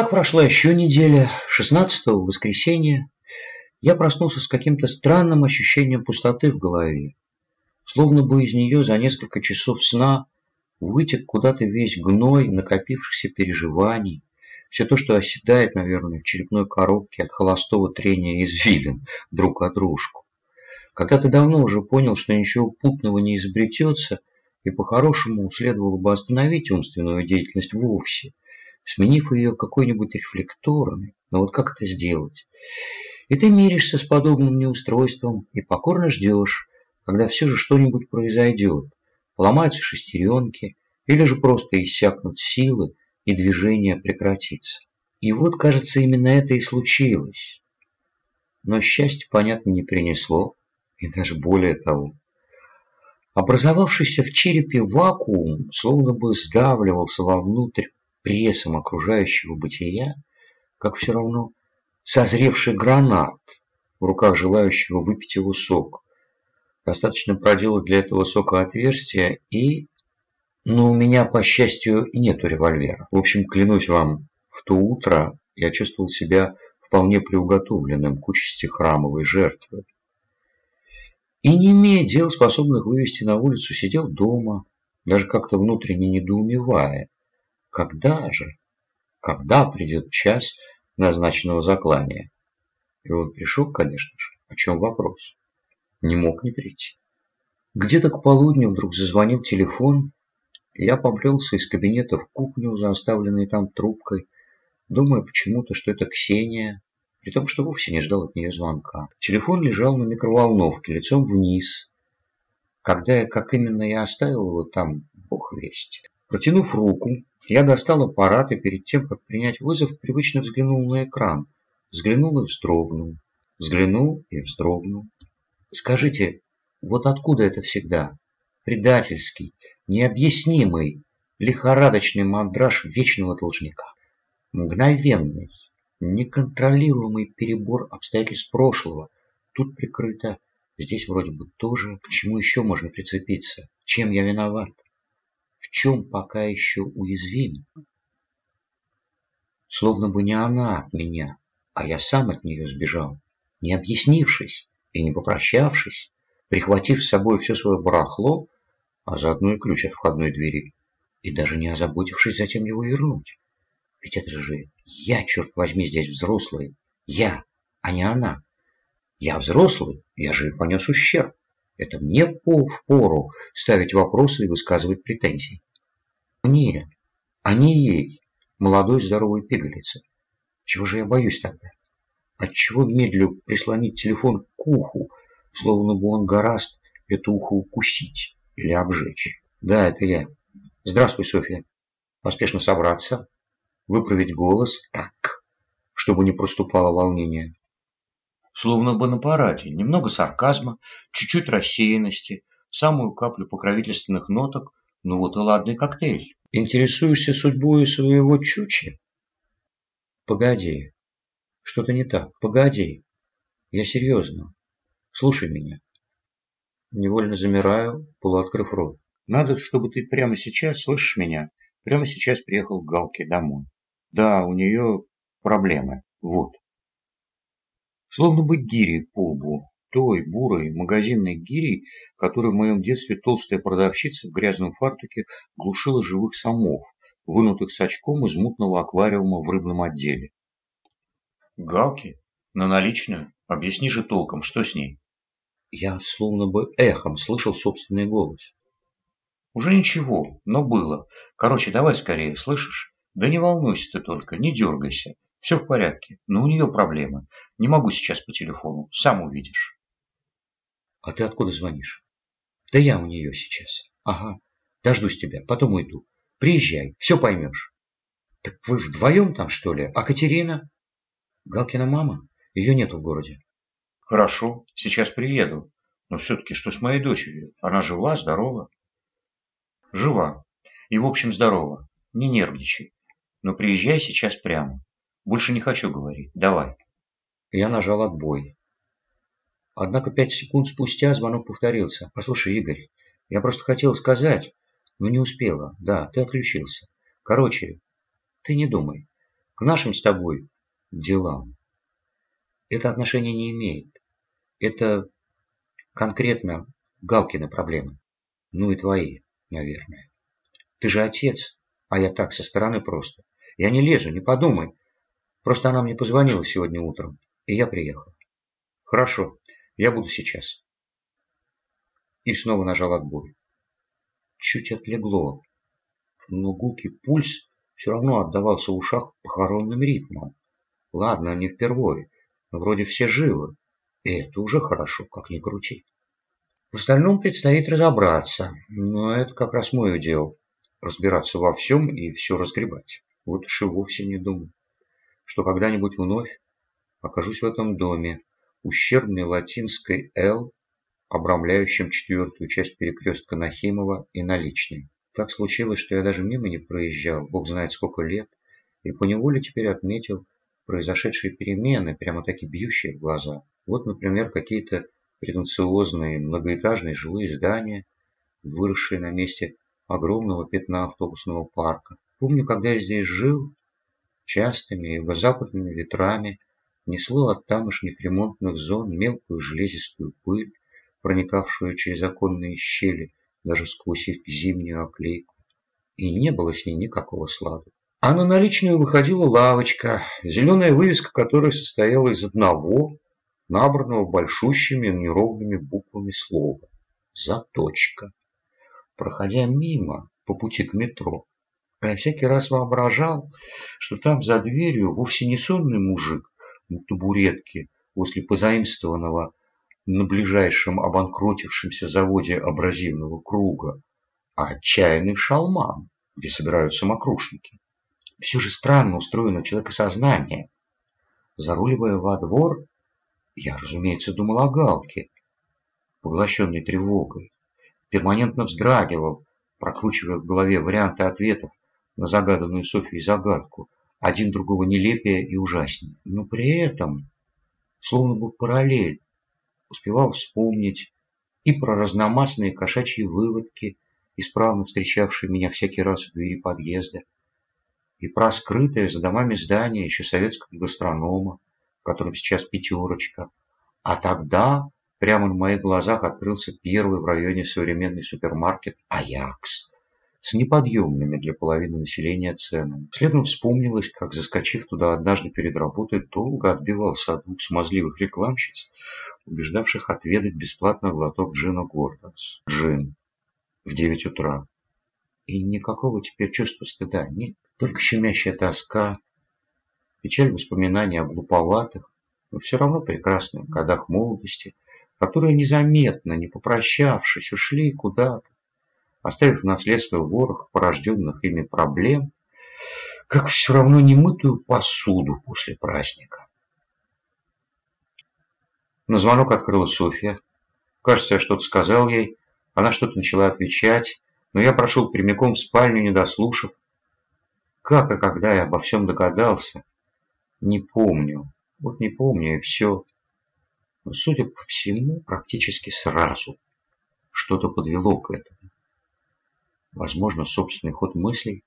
Так прошла еще неделя. 16-го, воскресенье, я проснулся с каким-то странным ощущением пустоты в голове. Словно бы из нее за несколько часов сна вытек куда-то весь гной накопившихся переживаний, все то, что оседает, наверное, в черепной коробке от холостого трения извилин друг о дружку. Когда ты давно уже понял, что ничего путного не изобретется, и по-хорошему следовало бы остановить умственную деятельность вовсе, сменив ее какой-нибудь рефлекторной, но вот как это сделать? И ты миришься с подобным неустройством и покорно ждешь, когда все же что-нибудь произойдет, ломаются шестеренки или же просто иссякнут силы, и движение прекратится. И вот, кажется, именно это и случилось. Но счастье, понятно, не принесло, и даже более того. Образовавшийся в черепе вакуум словно бы сдавливался вовнутрь прессом окружающего бытия, как все равно созревший гранат в руках желающего выпить его сок. Достаточно проделать для этого сока отверстие и но у меня, по счастью, нету револьвера. В общем, клянусь вам, в то утро я чувствовал себя вполне приуготовленным к участи храмовой жертвы. И не имея дел, способных вывести на улицу, сидел дома, даже как-то внутренне недоумевая. Когда же, когда придет час назначенного заклания? И он пришел, конечно же. О чем вопрос? Не мог не прийти. Где-то к полудню вдруг зазвонил телефон, я побрелся из кабинета в кухню, за оставленной там трубкой, думая почему-то, что это Ксения, при том, что вовсе не ждал от нее звонка. Телефон лежал на микроволновке, лицом вниз. Когда я, как именно я оставил его там, бог весть. Протянув руку, я достал аппарат и перед тем, как принять вызов, привычно взглянул на экран. Взглянул и вздрогнул. Взглянул и вздрогнул. Скажите, вот откуда это всегда? Предательский, необъяснимый, лихорадочный мандраж вечного должника. Мгновенный, неконтролируемый перебор обстоятельств прошлого. Тут прикрыто, здесь вроде бы тоже. К чему еще можно прицепиться? Чем я виноват? В чем пока еще уязвим? Словно бы не она от меня, а я сам от нее сбежал, не объяснившись и не попрощавшись, прихватив с собой все свое барахло, а заодно и ключ от входной двери, и даже не озаботившись затем его вернуть. Ведь это же я, черт возьми, здесь взрослый. Я, а не она. Я взрослый, я же понес ущерб. Это мне по впору ставить вопросы и высказывать претензии. Мне, а не ей, молодой здоровой пигалице. Чего же я боюсь тогда? Отчего медлю прислонить телефон к уху, словно бы он гораст это ухо укусить? или обжечь. Да, это я. Здравствуй, Софья. Поспешно собраться, выправить голос так, чтобы не проступало волнение. Словно бы на параде, немного сарказма, чуть-чуть рассеянности, самую каплю покровительственных ноток, ну вот и ладный коктейль. Интересуешься судьбой своего чучи? Погоди. Что-то не так. Погоди. Я серьезно. Слушай меня. Невольно замираю, полуоткрыв рот. Надо, чтобы ты прямо сейчас, слышишь меня, прямо сейчас приехал к Галке домой. Да, у нее проблемы. Вот. Словно бы гири по лбу. Той бурой магазинной гири, которой в моем детстве толстая продавщица в грязном фартуке глушила живых самов, вынутых с очком из мутного аквариума в рыбном отделе. Галки? На наличную? Объясни же толком, что с ней? Я словно бы эхом слышал собственный голос. Уже ничего, но было. Короче, давай скорее, слышишь? Да не волнуйся ты только, не дергайся. Все в порядке, но у нее проблемы. Не могу сейчас по телефону, сам увидишь. А ты откуда звонишь? Да я у нее сейчас. Ага, дождусь тебя, потом уйду. Приезжай, все поймешь. Так вы вдвоем там, что ли? А Катерина? Галкина мама? Ее нету в городе. Хорошо, сейчас приеду. Но все-таки что с моей дочерью? Она жива, здорова? Жива. И в общем здорова. Не нервничай. Но приезжай сейчас прямо. Больше не хочу говорить. Давай. Я нажал отбой. Однако пять секунд спустя звонок повторился. Послушай, Игорь, я просто хотел сказать, но не успела. Да, ты отключился. Короче, ты не думай. к нашим с тобой делам. Это отношение не имеет. Это конкретно Галкины проблемы. Ну и твои, наверное. Ты же отец, а я так, со стороны просто. Я не лезу, не подумай. Просто она мне позвонила сегодня утром, и я приехал. Хорошо, я буду сейчас. И снова нажал отбой. Чуть отлегло, но гулкий пульс все равно отдавался в ушах похоронным ритмом. Ладно, не впервые, но вроде все живы. И это уже хорошо, как ни крути. В остальном предстоит разобраться, но это как раз мой удел. Разбираться во всем и все разгребать. Вот уж и вовсе не думаю, что когда-нибудь вновь окажусь в этом доме, ущербной латинской «Л», обрамляющим четвертую часть перекрестка Нахимова и наличной. Так случилось, что я даже мимо не проезжал, бог знает сколько лет, и поневоле теперь отметил произошедшие перемены, прямо-таки бьющие в глаза. Вот, например, какие-то претенциозные многоэтажные жилые здания, выросшие на месте огромного пятна автобусного парка. Помню, когда я здесь жил, частыми юго-западными ветрами несло от тамошних ремонтных зон мелкую железистую пыль, проникавшую через оконные щели, даже сквозь их зимнюю оклейку. И не было с ней никакого слада. А на наличную выходила лавочка, зеленая вывеска которой состояла из одного набранного большущими неровными буквами слова «Заточка». Проходя мимо по пути к метро, я всякий раз воображал, что там за дверью вовсе не сонный мужик на табуретке возле позаимствованного на ближайшем обанкротившемся заводе абразивного круга, а отчаянный шалман, где собираются мокрушники. Все же странно устроено человекосознание. Заруливая во двор, я, разумеется, думал о Галке, поглощенной тревогой. Перманентно вздрагивал, прокручивая в голове варианты ответов на загаданную Софией загадку, один другого нелепее и ужаснее. Но при этом, словно бы параллель, успевал вспомнить и про разномастные кошачьи выводки, исправно встречавшие меня всякий раз у двери подъезда, и про скрытое за домами здание еще советского гастронома, в котором сейчас пятерочка. А тогда прямо на моих глазах открылся первый в районе современный супермаркет «Аякс» с неподъемными для половины населения ценами. Следом вспомнилось, как, заскочив туда однажды перед работой, долго отбивался от двух смазливых рекламщиц, убеждавших отведать бесплатно глоток джина Гордонс. Джин. В девять утра. И никакого теперь чувства стыда нет, только щемящая тоска, печаль воспоминаний о глуповатых, но все равно прекрасных годах молодости, которые незаметно, не попрощавшись, ушли куда-то, оставив наследство ворох порожденных ими проблем, как все равно немытую посуду после праздника. На звонок открыла Софья. Кажется, я что-то сказал ей. Она что-то начала отвечать, но я прошел прямиком в спальню, не дослушав. Как и когда я обо всем догадался, не помню. Вот не помню и все. Но, судя по всему, практически сразу что-то подвело к этому. Возможно, собственный ход мыслей,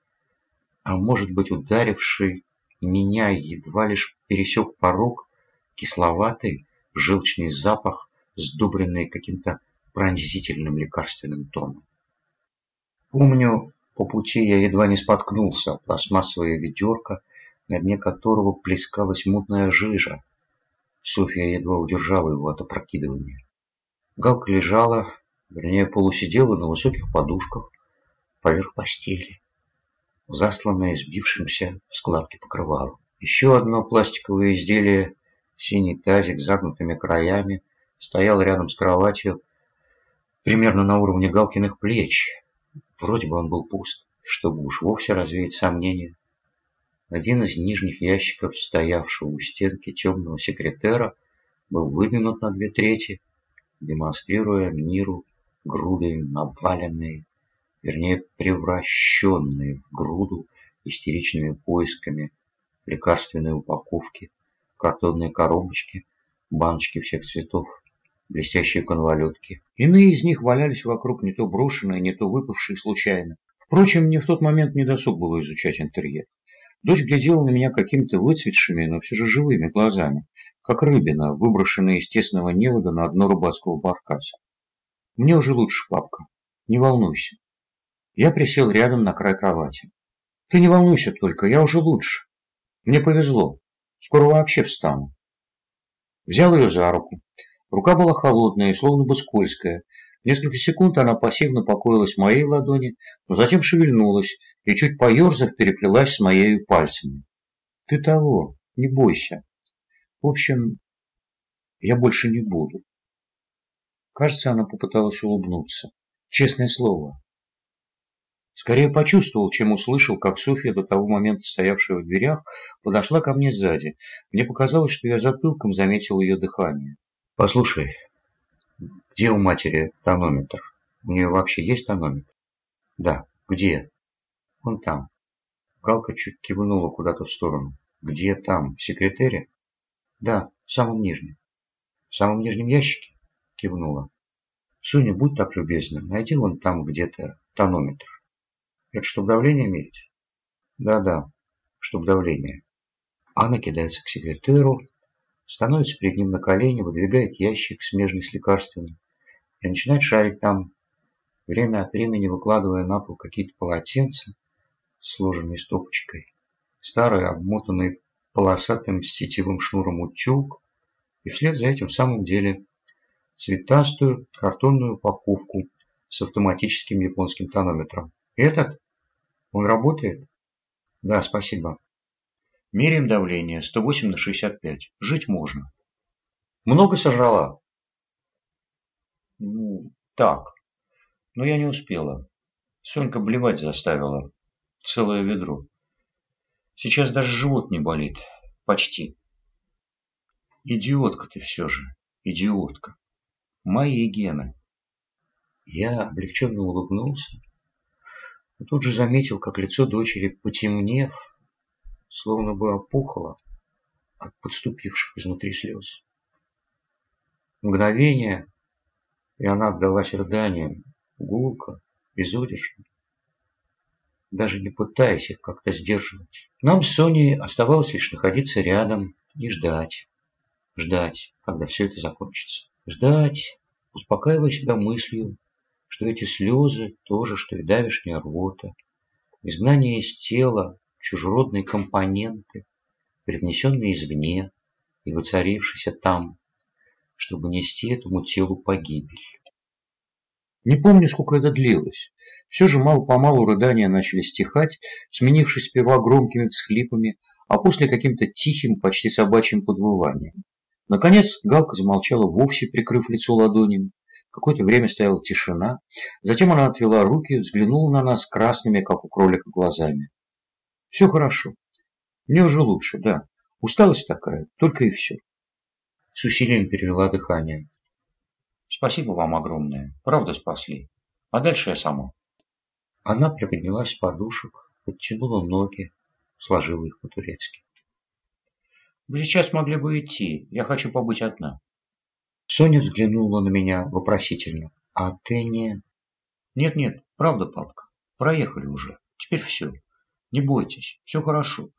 а может быть, ударивший меня едва лишь пересек порог, кисловатый, желчный запах, сдобренный каким-то пронзительным лекарственным тоном. Помню, по пути я едва не споткнулся о пластмассовое ведерко, на дне которого плескалась мутная жижа. Софья едва удержала его от опрокидывания. Галка лежала, вернее полусидела на высоких подушках поверх постели, засланная сбившимся в складки покрывалом. Еще одно пластиковое изделие, синий тазик с загнутыми краями, стоял рядом с кроватью, примерно на уровне Галкиных плеч. Вроде бы он был пуст, чтобы уж вовсе развеять сомнения. Один из нижних ящиков, стоявшего у стенки темного секретера, был выдвинут на две трети, демонстрируя миру груды наваленные, вернее превращенные в груду истеричными поисками лекарственной упаковки, картонные коробочки, баночки всех цветов, блестящие конвалютки. Иные из них валялись вокруг не то брошенные, не то выпавшие случайно. Впрочем, мне в тот момент не досуг было изучать интерьер. Дочь глядела на меня какими-то выцветшими, но все же живыми глазами, как рыбина, выброшенная из тесного невода на дно рыбацкого баркаса. «Мне уже лучше, папка. Не волнуйся». Я присел рядом на край кровати. «Ты не волнуйся только, я уже лучше. Мне повезло. Скоро вообще встану». Взял ее за руку. Рука была холодная и словно бы скользкая, Несколько секунд она пассивно покоилась в моей ладони, но затем шевельнулась и, чуть поерзав, переплелась с моей пальцами. «Ты того, не бойся. В общем, я больше не буду». Кажется, она попыталась улыбнуться. Честное слово. Скорее почувствовал, чем услышал, как Софья, до того момента стоявшая в дверях, подошла ко мне сзади. Мне показалось, что я затылком заметил ее дыхание. «Послушай, где у матери тонометр? У нее вообще есть тонометр? Да. Где? Вон там. Галка чуть кивнула куда-то в сторону. Где там? В секретере? Да, в самом нижнем. В самом нижнем ящике? Кивнула. Соня, будь так любезна, найди вон там где-то тонометр. Это чтобы давление мерить? Да-да, чтобы давление. Анна кидается к секретеру, становится перед ним на колени, выдвигает ящик, смежный с лекарственным, и начинает шарить там, время от времени выкладывая на пол какие-то полотенца, сложенные стопочкой, старый, обмотанный полосатым сетевым шнуром утюг, и вслед за этим в самом деле цветастую картонную упаковку с автоматическим японским тонометром. Этот? Он работает? Да, спасибо. Меряем давление 108 на 65. Жить можно. Много сожрала? Ну, так. Но я не успела. Сонька блевать заставила. Целое ведро. Сейчас даже живот не болит. Почти. Идиотка ты все же. Идиотка. Мои гены. Я облегченно улыбнулся. Но тут же заметил, как лицо дочери, потемнев, словно бы опухла от подступивших изнутри слез. Мгновение, и она отдалась рыданиям, гулко, безудержно, даже не пытаясь их как-то сдерживать. Нам с Соней оставалось лишь находиться рядом и ждать. Ждать, когда все это закончится. Ждать, успокаивая себя мыслью, что эти слезы тоже, что и давишняя рвота, изгнание из тела, чужеродные компоненты, привнесенные извне и воцарившиеся там, чтобы нести этому телу погибель. Не помню, сколько это длилось. Все же мало-помалу рыдания начали стихать, сменившись сперва громкими всхлипами, а после каким-то тихим, почти собачьим подвыванием. Наконец Галка замолчала вовсе, прикрыв лицо ладонями. Какое-то время стояла тишина. Затем она отвела руки, взглянула на нас красными, как у кролика, глазами. Все хорошо. Мне уже лучше, да. Усталость такая, только и все. С усилием перевела дыхание. Спасибо вам огромное. Правда спасли. А дальше я сама. Она приподнялась с подушек, подтянула ноги, сложила их по-турецки. Вы сейчас могли бы идти. Я хочу побыть одна. Соня взглянула на меня вопросительно. А ты не... Нет-нет, правда, папка. Проехали уже. Теперь все. Не бойтесь, все хорошо.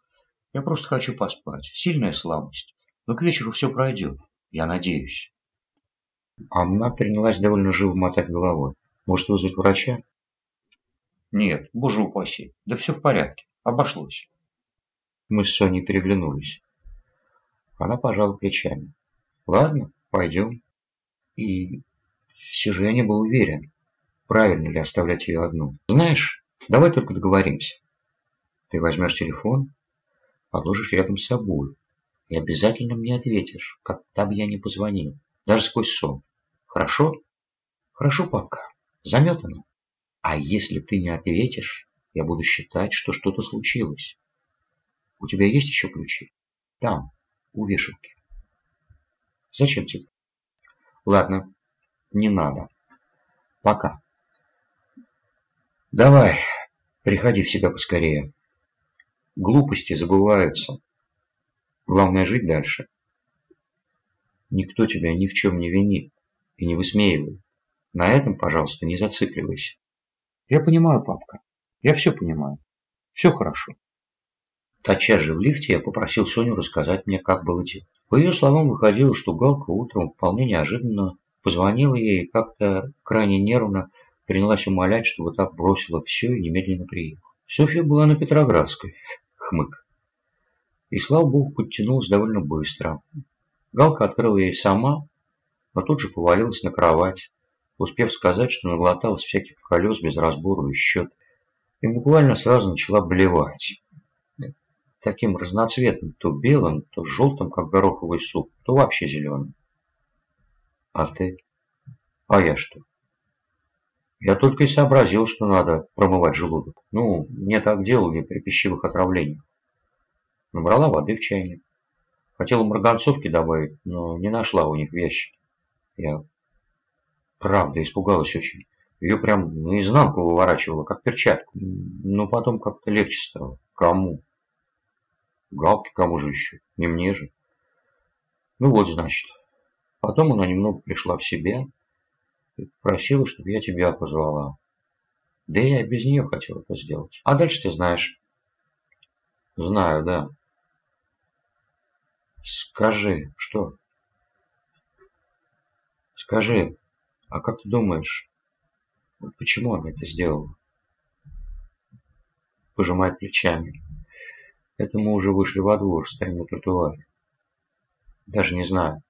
Я просто хочу поспать. Сильная слабость. Но к вечеру все пройдет. Я надеюсь. Она принялась довольно живо мотать головой. Может вызвать врача? Нет, боже упаси. Да все в порядке. Обошлось. Мы с Соней переглянулись. Она пожала плечами. Ладно, пойдем. И все же я не был уверен, правильно ли оставлять ее одну. Знаешь, давай только договоримся. Ты возьмешь телефон, положишь рядом с собой и обязательно мне ответишь, когда бы я не позвонил, даже сквозь сон. Хорошо? Хорошо пока. Заметано. А если ты не ответишь, я буду считать, что что-то случилось. У тебя есть еще ключи? Там, у вешалки. Зачем тебе? Ладно, не надо. Пока. Давай, приходи в себя поскорее. Глупости забываются. Главное жить дальше. Никто тебя ни в чем не винит и не высмеивает. На этом, пожалуйста, не зацикливайся. Я понимаю, папка. Я все понимаю. Все хорошо. Тотчас же в лифте я попросил Соню рассказать мне, как было дело. По ее словам, выходило, что Галка утром вполне неожиданно позвонила ей и как-то крайне нервно принялась умолять, чтобы та бросила все и немедленно приехала. Софья была на Петроградской. Хмык. И, слава богу, подтянулась довольно быстро. Галка открыла ей сама, но тут же повалилась на кровать, успев сказать, что наглоталась всяких колес без разбору и счет, и буквально сразу начала блевать. Таким разноцветным, то белым, то желтым, как гороховый суп, то вообще зеленым. А ты? А я что? Я только и сообразил, что надо промывать желудок. Ну, мне так делали при пищевых отравлениях. Набрала воды в чайник. Хотела марганцовки добавить, но не нашла у них в ящике. Я правда испугалась очень. Ее прям наизнанку выворачивала, как перчатку. Но потом как-то легче стало. Кому? Галки кому же еще? Не мне же. Ну вот, значит. Потом она немного пришла в себя и попросила, чтобы я тебя позвала. Да я и без нее хотел это сделать. А дальше ты знаешь. Знаю, да. Скажи, что? Скажи, а как ты думаешь, почему она это сделала? Пожимает плечами. Это мы уже вышли во двор, стоим на тротуаре. Даже не знаю.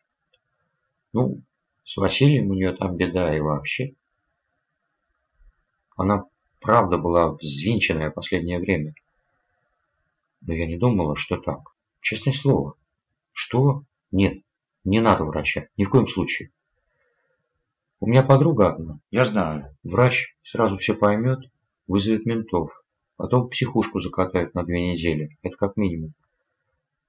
Ну, с Василием у нее там беда и вообще. Она правда была взвинченная последнее время. Но я не думала, что так. Честное слово. Что? Нет, не надо врача. Ни в коем случае. У меня подруга одна. Я знаю. Врач сразу все поймет, вызовет ментов. Потом психушку закатают на две недели. Это как минимум.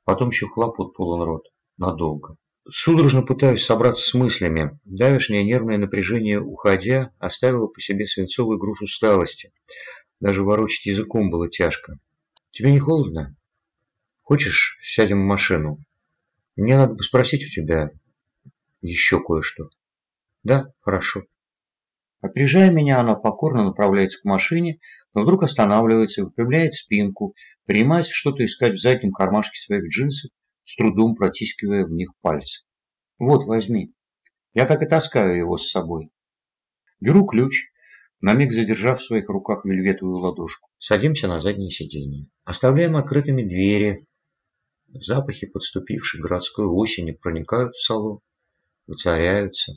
Потом еще хлопот полон рот. Надолго. Судорожно пытаюсь собраться с мыслями. Давешнее нервное напряжение, уходя, оставило по себе свинцовый груз усталости. Даже ворочать языком было тяжко. Тебе не холодно? Хочешь, сядем в машину? Мне надо бы спросить у тебя еще кое-что. Да, хорошо. Опережая меня, она покорно направляется к машине, но вдруг останавливается, выпрямляет спинку, принимается что-то искать в заднем кармашке своих джинсов, с трудом протискивая в них пальцы. Вот, возьми. Я так и таскаю его с собой. Беру ключ, на миг задержав в своих руках вельветовую ладошку. Садимся на заднее сиденье. Оставляем открытыми двери, Запахи подступившей городской осени проникают в салон, воцаряются,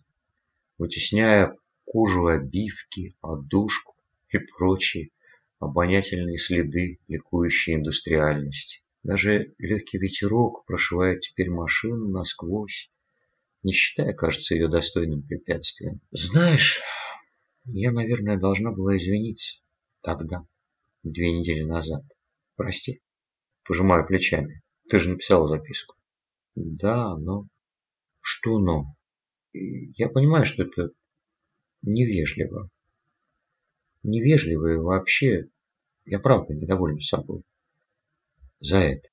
вытесняя кожу обивки, одушку и прочие обонятельные следы ликующей индустриальности. Даже легкий ветерок прошивает теперь машину насквозь, не считая, кажется, ее достойным препятствием. Знаешь, я, наверное, должна была извиниться тогда, две недели назад. Прости. Пожимаю плечами. Ты же написала записку. Да, но... Что но? Я понимаю, что это невежливо. Невежливо и вообще... Я правда недоволен собой. За это.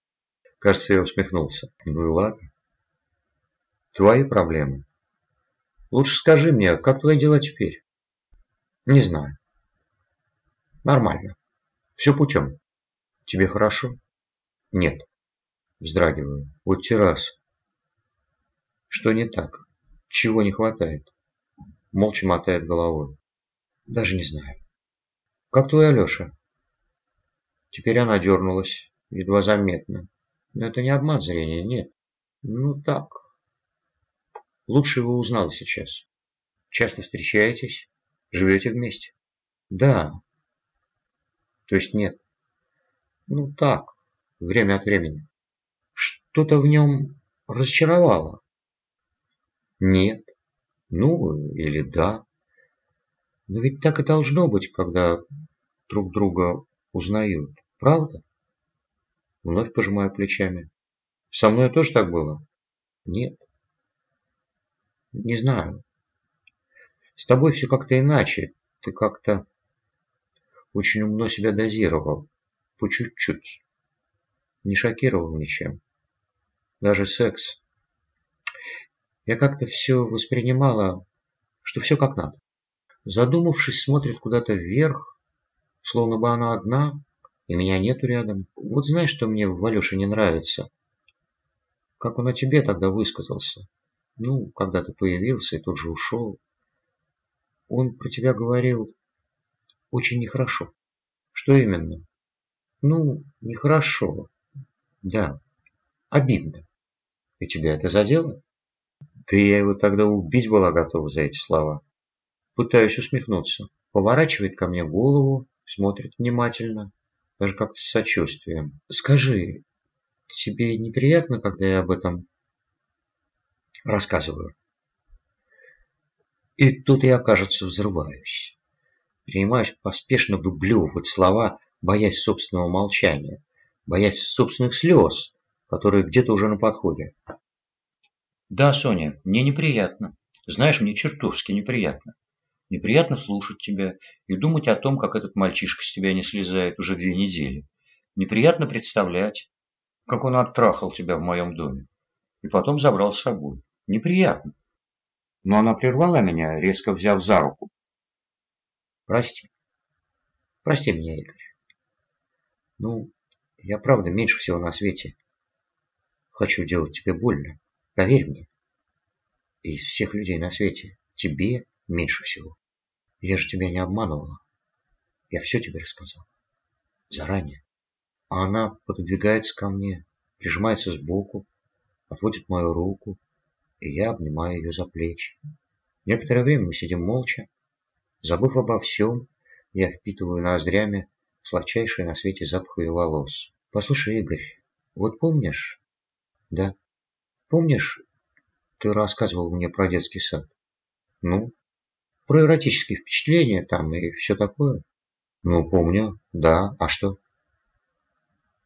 Кажется, я усмехнулся. Ну и ладно. Твои проблемы. Лучше скажи мне, как твои дела теперь? Не знаю. Нормально. Все путем. Тебе хорошо? Нет. Вздрагиваю. Вот террас. Что не так? Чего не хватает? Молча мотает головой. Даже не знаю. Как твой Алеша? Теперь она дернулась. Едва заметно. Но это не обман зрения, нет. Ну так. Лучше его узнал сейчас. Часто встречаетесь? Живете вместе? Да. То есть нет. Ну так. Время от времени. Что-то в нем разочаровало? Нет. Ну, или да. Но ведь так и должно быть, когда друг друга узнают. Правда? Вновь пожимаю плечами. Со мной тоже так было? Нет. Не знаю. С тобой все как-то иначе. Ты как-то очень умно себя дозировал. По чуть-чуть. Не шокировал ничем даже секс. Я как-то все воспринимала, что все как надо. Задумавшись, смотрит куда-то вверх, словно бы она одна, и меня нету рядом. Вот знаешь, что мне в Валюше не нравится? Как он о тебе тогда высказался. Ну, когда ты появился и тут же ушел. Он про тебя говорил очень нехорошо. Что именно? Ну, нехорошо. Да, обидно. И тебя это задело? Да я его тогда убить была готова за эти слова. Пытаюсь усмехнуться. Поворачивает ко мне голову, смотрит внимательно, даже как-то с сочувствием. Скажи, тебе неприятно, когда я об этом рассказываю? И тут я, кажется, взрываюсь. Принимаюсь поспешно выблевывать слова, боясь собственного молчания, боясь собственных слез, которые где-то уже на подходе. Да, Соня, мне неприятно. Знаешь, мне чертовски неприятно. Неприятно слушать тебя и думать о том, как этот мальчишка с тебя не слезает уже две недели. Неприятно представлять, как он оттрахал тебя в моем доме и потом забрал с собой. Неприятно. Но она прервала меня, резко взяв за руку. Прости. Прости меня, Игорь. Ну, я правда меньше всего на свете хочу делать тебе больно. Поверь мне, из всех людей на свете тебе меньше всего. Я же тебя не обманывала. Я все тебе рассказал. Заранее. А она пододвигается ко мне, прижимается сбоку, отводит мою руку, и я обнимаю ее за плечи. Некоторое время мы сидим молча. Забыв обо всем, я впитываю ноздрями сладчайший на свете запах ее волос. Послушай, Игорь, вот помнишь? Да. Помнишь, ты рассказывал мне про детский сад? Ну, про эротические впечатления там и все такое. Ну, помню, да. А что?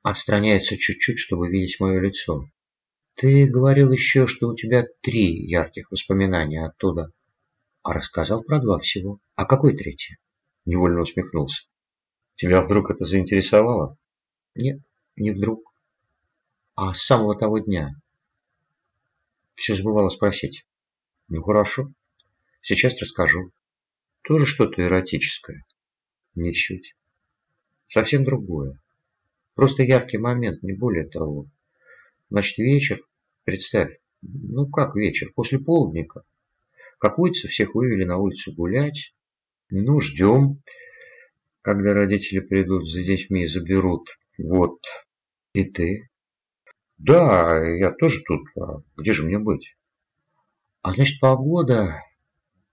Отстраняется чуть-чуть, чтобы видеть мое лицо. Ты говорил еще, что у тебя три ярких воспоминания оттуда. А рассказал про два всего. А какой третий? Невольно усмехнулся. Тебя вдруг это заинтересовало? Нет, не вдруг. А с самого того дня. Все забывала спросить. Ну хорошо, сейчас расскажу. Тоже что-то эротическое? Ничуть. Совсем другое. Просто яркий момент, не более того. Значит, вечер, представь, ну как вечер, после полдника. Как водится, всех вывели на улицу гулять. Ну, ждем, когда родители придут за детьми и заберут. Вот. И ты? Да, я тоже тут. А где же мне быть? А значит, погода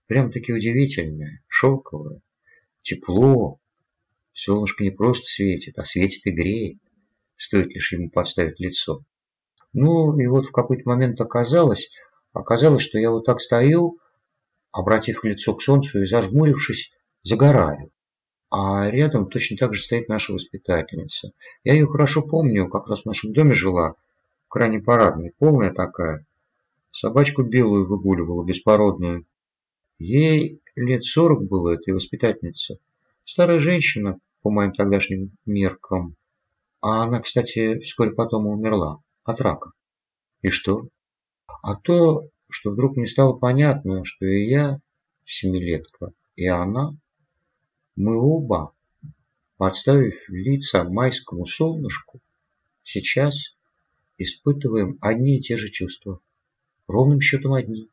прям-таки удивительная, шелковая, тепло. Солнышко не просто светит, а светит и греет. Стоит лишь ему подставить лицо. Ну, и вот в какой-то момент оказалось, оказалось, что я вот так стою, обратив лицо к солнцу и зажмурившись, загораю. А рядом точно так же стоит наша воспитательница. Я ее хорошо помню, как раз в нашем доме жила, крайне парадной, полная такая. Собачку белую выгуливала, беспородную. Ей лет сорок было, этой воспитательнице. Старая женщина, по моим тогдашним меркам. А она, кстати, вскоре потом умерла от рака. И что? А то, что вдруг мне стало понятно, что и я семилетка, и она, мы оба, подставив лица майскому солнышку, сейчас испытываем одни и те же чувства. Ровным счетом одни.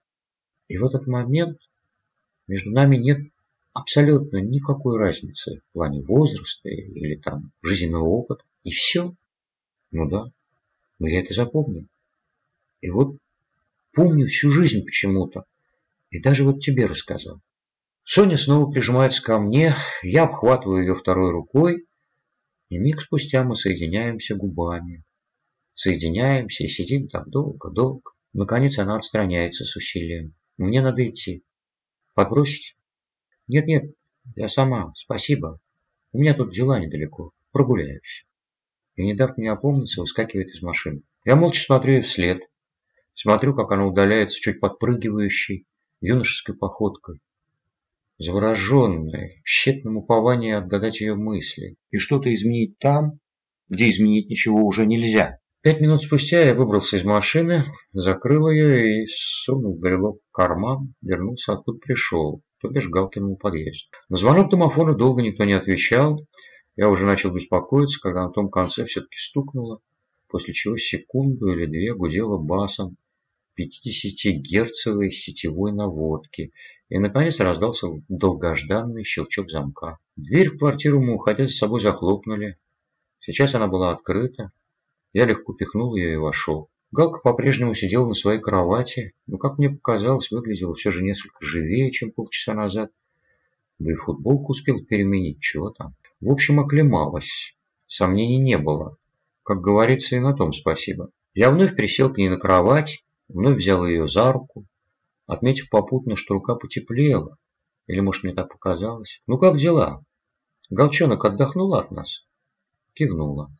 И в этот момент между нами нет абсолютно никакой разницы в плане возраста или там жизненного опыта. И все. Ну да, но я это запомнил. И вот помню всю жизнь почему-то. И даже вот тебе рассказал. Соня снова прижимается ко мне, я обхватываю ее второй рукой, и миг спустя мы соединяемся губами соединяемся и сидим так долго-долго. Наконец она отстраняется с усилием. Мне надо идти. Подбросить? Нет-нет, я сама, спасибо. У меня тут дела недалеко, прогуляюсь. И не дав мне опомниться, выскакивает из машины. Я молча смотрю ей вслед. Смотрю, как она удаляется чуть подпрыгивающей, юношеской походкой. Завороженная, в тщетном уповании отгадать ее мысли. И что-то изменить там, где изменить ничего уже нельзя. Пять минут спустя я выбрался из машины, закрыл ее и, сунув брелок в карман, вернулся откуда пришел, то бишь Галкиному подъезд. На звонок домофона долго никто не отвечал. Я уже начал беспокоиться, когда на том конце все-таки стукнуло, после чего секунду или две гудело басом 50-герцовой сетевой наводки, и, наконец, раздался долгожданный щелчок замка. Дверь в квартиру мы, уходя за собой, захлопнули. Сейчас она была открыта. Я легко пихнул ее и вошел. Галка по-прежнему сидела на своей кровати, но, как мне показалось, выглядела все же несколько живее, чем полчаса назад. Да и футболку успел переменить, чего там. В общем, оклемалась. Сомнений не было. Как говорится, и на том спасибо. Я вновь присел к ней на кровать, вновь взял ее за руку, отметив попутно, что рука потеплела. Или, может, мне так показалось? Ну, как дела? Голчонок отдохнула от нас? Кивнула.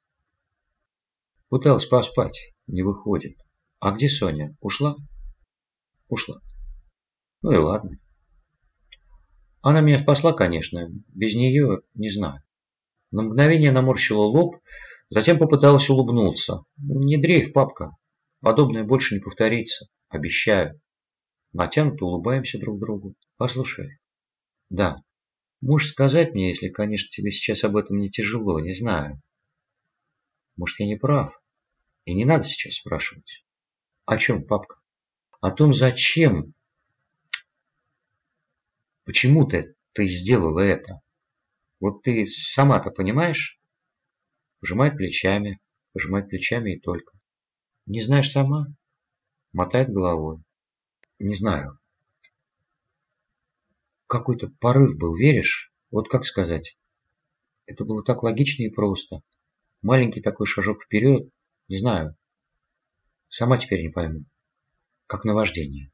Пыталась поспать. Не выходит. А где Соня? Ушла? Ушла. Ну и ладно. Она меня спасла, конечно. Без нее не знаю. На мгновение наморщила лоб, затем попыталась улыбнуться. Не дрейф, папка. Подобное больше не повторится. Обещаю. Натянуто улыбаемся друг другу. Послушай. Да. Можешь сказать мне, если, конечно, тебе сейчас об этом не тяжело, не знаю. Может, я не прав? И не надо сейчас спрашивать. О чем, папка? О том, зачем? Почему ты, ты сделала это? Вот ты сама-то понимаешь? Пожимает плечами, пожимает плечами и только. Не знаешь сама? Мотает головой. Не знаю. Какой-то порыв был, веришь? Вот как сказать? Это было так логично и просто. Маленький такой шажок вперед, не знаю. Сама теперь не пойму. Как наваждение.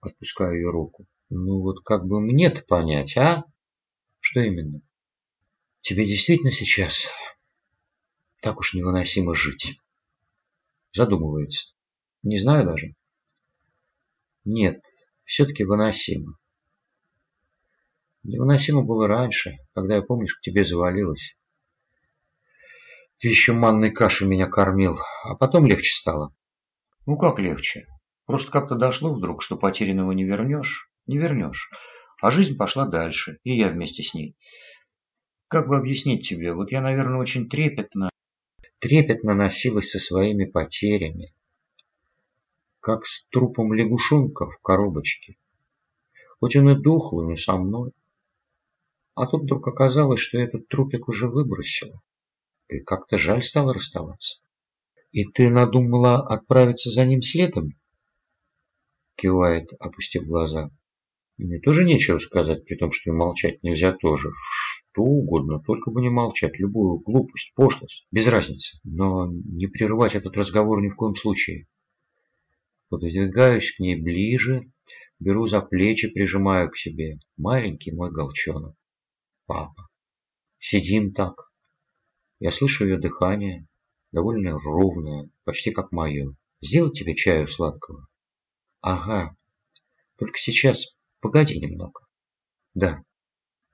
Отпускаю ее руку. Ну вот как бы мне-то понять, а? Что именно? Тебе действительно сейчас так уж невыносимо жить? Задумывается. Не знаю даже. Нет, все-таки выносимо. Невыносимо было раньше, когда я, помнишь, к тебе завалилась. Ты еще манной кашей меня кормил, а потом легче стало. Ну как легче? Просто как-то дошло вдруг, что потерянного не вернешь. Не вернешь. А жизнь пошла дальше, и я вместе с ней. Как бы объяснить тебе? Вот я, наверное, очень трепетно... Трепетно носилась со своими потерями. Как с трупом лягушонка в коробочке. Хоть он и дохлый, но со мной. А тут вдруг оказалось, что этот трупик уже выбросила. И как-то жаль стало расставаться. И ты надумала отправиться за ним следом? Кивает, опустив глаза. Мне тоже нечего сказать, при том, что и молчать нельзя тоже. Что угодно, только бы не молчать. Любую глупость, пошлость, без разницы. Но не прерывать этот разговор ни в коем случае. Подвигаюсь к ней ближе, беру за плечи, прижимаю к себе. Маленький мой голчонок. Папа. Сидим так, я слышу ее дыхание, довольно ровное, почти как мое. Сделать тебе чаю сладкого? Ага. Только сейчас погоди немного. Да.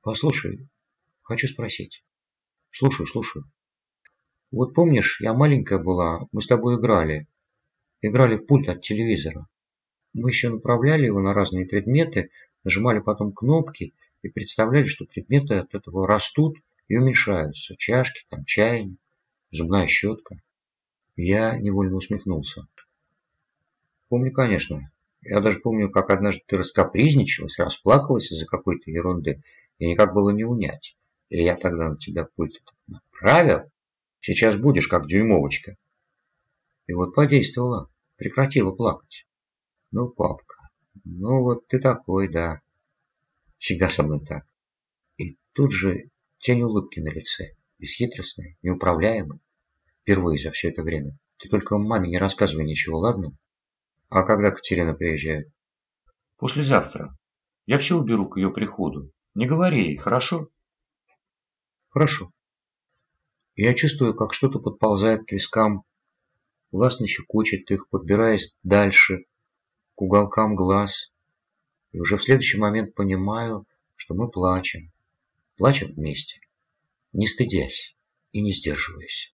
Послушай, хочу спросить. Слушаю, слушаю. Вот помнишь, я маленькая была, мы с тобой играли. Играли в пульт от телевизора. Мы еще направляли его на разные предметы, нажимали потом кнопки и представляли, что предметы от этого растут и уменьшаются. Чашки, там чайник, зубная щетка. Я невольно усмехнулся. Помню, конечно. Я даже помню, как однажды ты раскапризничалась, расплакалась из-за какой-то ерунды, и никак было не унять. И я тогда на тебя пульт направил. Сейчас будешь, как дюймовочка. И вот подействовала, прекратила плакать. Ну, папка, ну вот ты такой, да. Всегда со мной так. И тут же Тень улыбки на лице, бесхитростной, неуправляемой. Впервые за все это время. Ты только маме не рассказывай ничего, ладно? А когда Катерина приезжает? Послезавтра. Я все уберу к ее приходу. Не говори ей, хорошо? Хорошо. Я чувствую, как что-то подползает к вискам, властно щекочет их, подбираясь дальше, к уголкам глаз. И уже в следующий момент понимаю, что мы плачем. Плачем вместе, не стыдясь и не сдерживаясь.